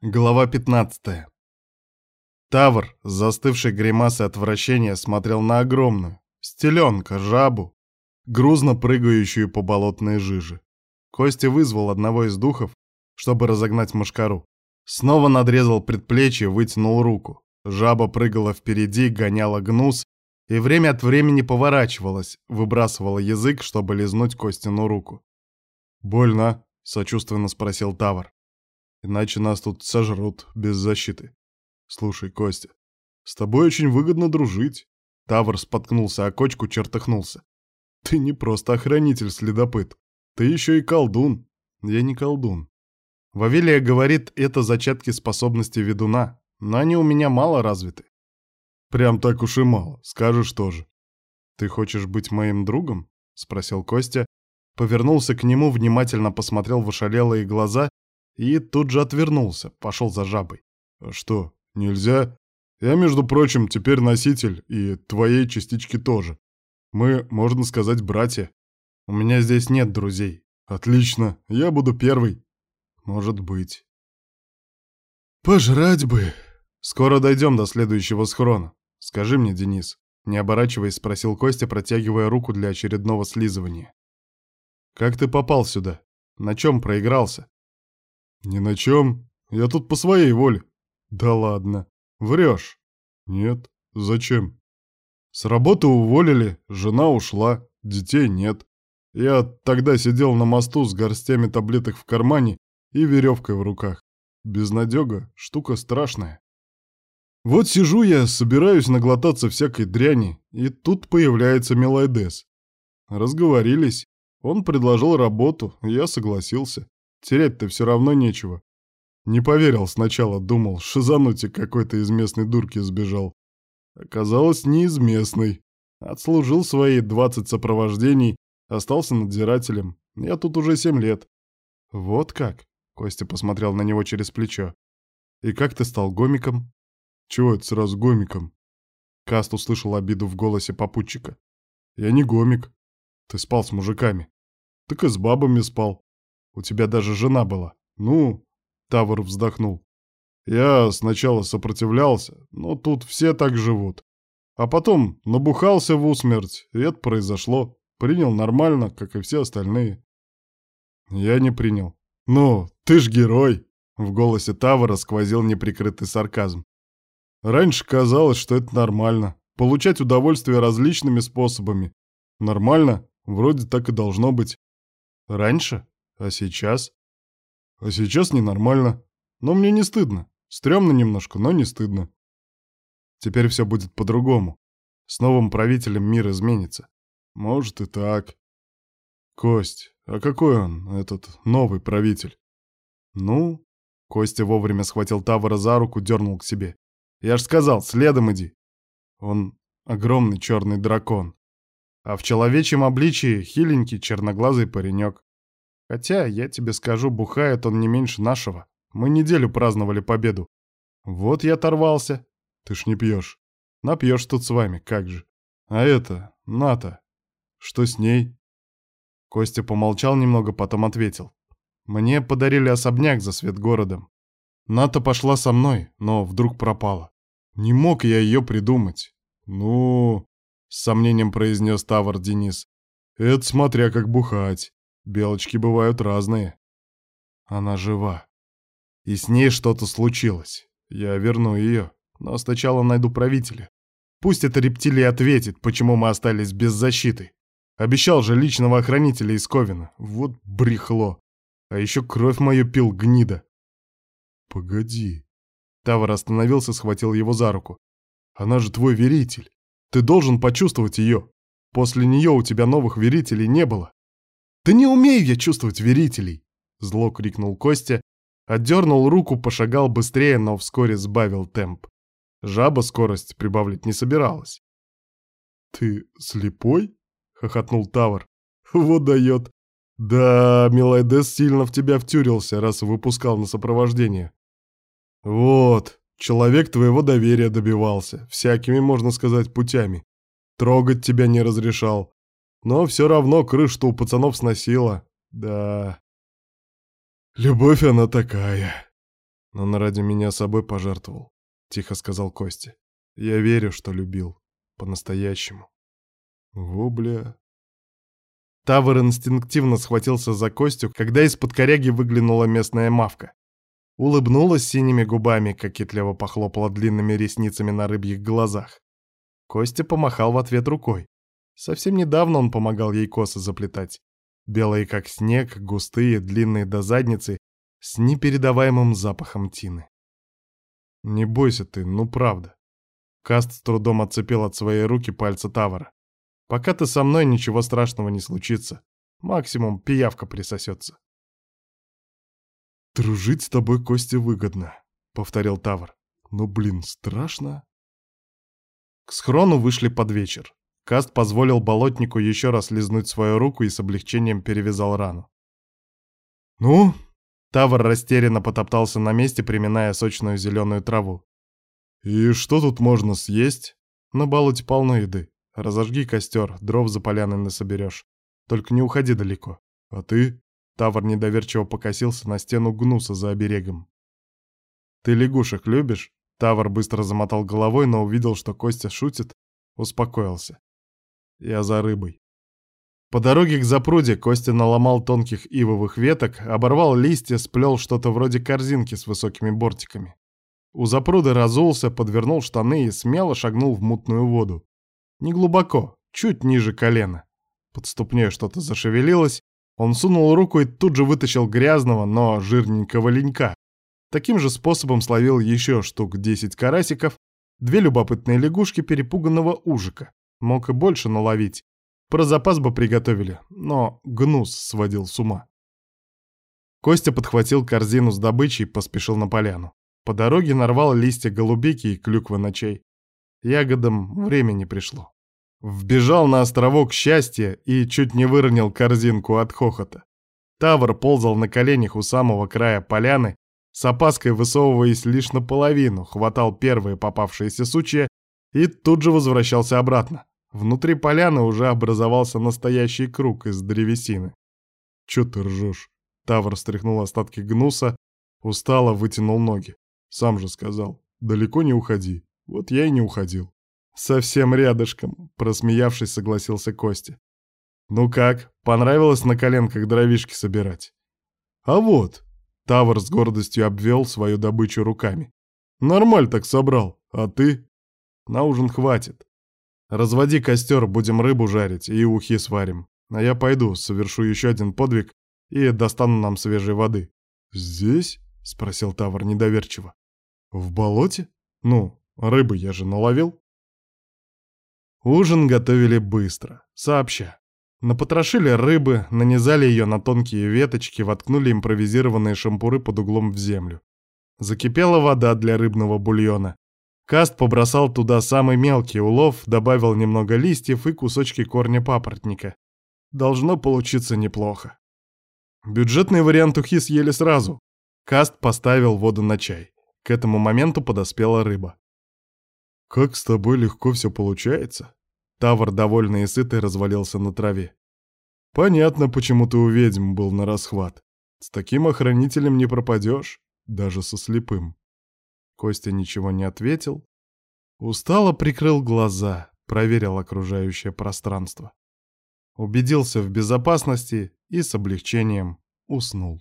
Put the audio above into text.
Глава 15. Тавр, застывший гримасой отвращения, смотрел на огромную, стеленка, жабу, грузно прыгающую по болотной жиже. Костя вызвал одного из духов, чтобы разогнать мошкару. Снова надрезал предплечье, вытянул руку. Жаба прыгала впереди, гоняла гнус и время от времени поворачивалась, выбрасывала язык, чтобы лизнуть Костину руку. «Больно?» — сочувственно спросил Тавр. Иначе нас тут сожрут без защиты. Слушай, Костя, с тобой очень выгодно дружить. Тавр споткнулся о кочку, чертыхнулся. Ты не просто охранитель-следопыт. Ты еще и колдун. Я не колдун. Вавилия говорит, это зачатки способности ведуна, но они у меня мало развиты. Прям так уж и мало, скажешь тоже. Ты хочешь быть моим другом? Спросил Костя, повернулся к нему, внимательно посмотрел в ошалелые глаза и тут же отвернулся, пошел за жабой. «А что, нельзя? Я, между прочим, теперь носитель, и твоей частички тоже. Мы, можно сказать, братья. У меня здесь нет друзей. Отлично, я буду первый. Может быть. Пожрать бы. Скоро дойдем до следующего схрона. Скажи мне, Денис, не оборачиваясь, спросил Костя, протягивая руку для очередного слизывания. Как ты попал сюда? На чем проигрался? «Ни на чем. Я тут по своей воле». «Да ладно. Врешь». «Нет. Зачем?» «С работы уволили, жена ушла, детей нет. Я тогда сидел на мосту с горстями таблеток в кармане и веревкой в руках. Безнадега — штука страшная. Вот сижу я, собираюсь наглотаться всякой дряни, и тут появляется Мелайдес. Разговорились. Он предложил работу, я согласился. Терять-то все равно нечего. Не поверил сначала, думал, шизанутик какой-то из местной дурки сбежал. Оказалось, не из местной. Отслужил свои 20 сопровождений, остался надзирателем. Я тут уже 7 лет. Вот как? Костя посмотрел на него через плечо. И как ты стал гомиком? Чего это сразу гомиком? Каст услышал обиду в голосе попутчика. Я не гомик. Ты спал с мужиками. Так и с бабами спал. У тебя даже жена была. Ну, Тавр вздохнул. Я сначала сопротивлялся, но тут все так живут. А потом набухался в усмерть, и это произошло. Принял нормально, как и все остальные. Я не принял. Ну, ты ж герой. В голосе Тавра сквозил неприкрытый сарказм. Раньше казалось, что это нормально. Получать удовольствие различными способами. Нормально? Вроде так и должно быть. Раньше? А сейчас? А сейчас ненормально. Но мне не стыдно. Стремно немножко, но не стыдно. Теперь все будет по-другому. С новым правителем мир изменится. Может и так. Кость, а какой он, этот новый правитель? Ну? Костя вовремя схватил Тавара за руку, дернул к себе. Я ж сказал, следом иди. Он огромный черный дракон. А в человечьем обличии хиленький черноглазый паренек. Хотя, я тебе скажу, бухает он не меньше нашего. Мы неделю праздновали победу. Вот я оторвался. Ты ж не пьешь. Напьешь тут с вами, как же. А это, Ната, что с ней? Костя помолчал немного, потом ответил. Мне подарили особняк за свет городом. Ната пошла со мной, но вдруг пропала. Не мог я ее придумать. Ну, с сомнением произнес Тавр Денис. Это смотря как бухать. Белочки бывают разные. Она жива. И с ней что-то случилось. Я верну ее, но сначала найду правителя. Пусть эта рептилия ответит, почему мы остались без защиты. Обещал же личного охранителя из Ковина. Вот брехло. А еще кровь мою пил гнида. Погоди. Тавр остановился, схватил его за руку. Она же твой веритель. Ты должен почувствовать ее. После нее у тебя новых верителей не было. «Да не умею я чувствовать верителей!» Зло крикнул Костя, отдернул руку, пошагал быстрее, но вскоре сбавил темп. Жаба скорость прибавлять не собиралась. «Ты слепой?» — хохотнул Тавр. «Вот дает. Да, Милайдес сильно в тебя втюрился, раз выпускал на сопровождение. Вот, человек твоего доверия добивался, всякими, можно сказать, путями. Трогать тебя не разрешал. Но все равно крышу у пацанов сносила. Да. Любовь она такая. Он ради меня собой пожертвовал, тихо сказал Костя. Я верю, что любил. По-настоящему. Вобля. Тавр инстинктивно схватился за Костю, когда из-под коряги выглянула местная мавка. Улыбнулась синими губами, кокетливо похлопала длинными ресницами на рыбьих глазах. Костя помахал в ответ рукой. Совсем недавно он помогал ей косы заплетать. Белые как снег, густые, длинные до задницы, с непередаваемым запахом тины. «Не бойся ты, ну правда». Каст с трудом отцепил от своей руки пальцы Тавара. «Пока ты со мной, ничего страшного не случится. Максимум пиявка присосется». «Дружить с тобой, Костя, выгодно», — повторил Тавр. «Но, блин, страшно». К схрону вышли под вечер. Каст позволил болотнику еще раз лизнуть свою руку и с облегчением перевязал рану. «Ну, Тавр растерянно потоптался на месте, приминая сочную зеленую траву. «И что тут можно съесть? На болоте полно еды. Разожги костер, дров за поляной насоберешь. Только не уходи далеко. А ты?» Тавр недоверчиво покосился на стену гнуса за оберегом. «Ты лягушек любишь?» Тавр быстро замотал головой, но увидел, что Костя шутит, успокоился. «Я за рыбой». По дороге к запруде Костя наломал тонких ивовых веток, оборвал листья, сплел что-то вроде корзинки с высокими бортиками. У запруды разулся, подвернул штаны и смело шагнул в мутную воду. Неглубоко, чуть ниже колена. Под ступней что-то зашевелилось, он сунул руку и тут же вытащил грязного, но жирненького ленька. Таким же способом словил еще штук 10 карасиков, две любопытные лягушки перепуганного ужика. Мог и больше наловить, про запас бы приготовили, но гнус сводил с ума. Костя подхватил корзину с добычей и поспешил на поляну. По дороге нарвал листья голубики и клюквы ночей. Ягодам времени пришло. Вбежал на островок счастья и чуть не выронил корзинку от хохота. Тавр ползал на коленях у самого края поляны, с опаской высовываясь лишь наполовину, хватал первые попавшиеся сучья и тут же возвращался обратно. Внутри поляны уже образовался настоящий круг из древесины. «Чё ты ржёшь?» Тавр стряхнул остатки гнуса, устало вытянул ноги. «Сам же сказал, далеко не уходи. Вот я и не уходил». «Совсем рядышком», — просмеявшись, согласился Костя. «Ну как, понравилось на коленках дровишки собирать?» «А вот», — Тавр с гордостью обвел свою добычу руками. «Нормаль так собрал, а ты?» «На ужин хватит. Разводи костер, будем рыбу жарить и ухи сварим. А я пойду, совершу еще один подвиг и достану нам свежей воды». «Здесь?» — спросил Тавр недоверчиво. «В болоте? Ну, рыбы я же наловил». Ужин готовили быстро, сообща. Напотрошили рыбы, нанизали ее на тонкие веточки, воткнули импровизированные шампуры под углом в землю. Закипела вода для рыбного бульона. Каст побросал туда самый мелкий улов, добавил немного листьев и кусочки корня папоротника. Должно получиться неплохо. Бюджетный вариант ухи съели сразу. Каст поставил воду на чай. К этому моменту подоспела рыба. «Как с тобой легко все получается?» Тавр, довольный и сытый, развалился на траве. «Понятно, почему ты у ведьм был на расхват. С таким охранителем не пропадешь, даже со слепым». Костя ничего не ответил. Устало прикрыл глаза, проверил окружающее пространство. Убедился в безопасности и с облегчением уснул.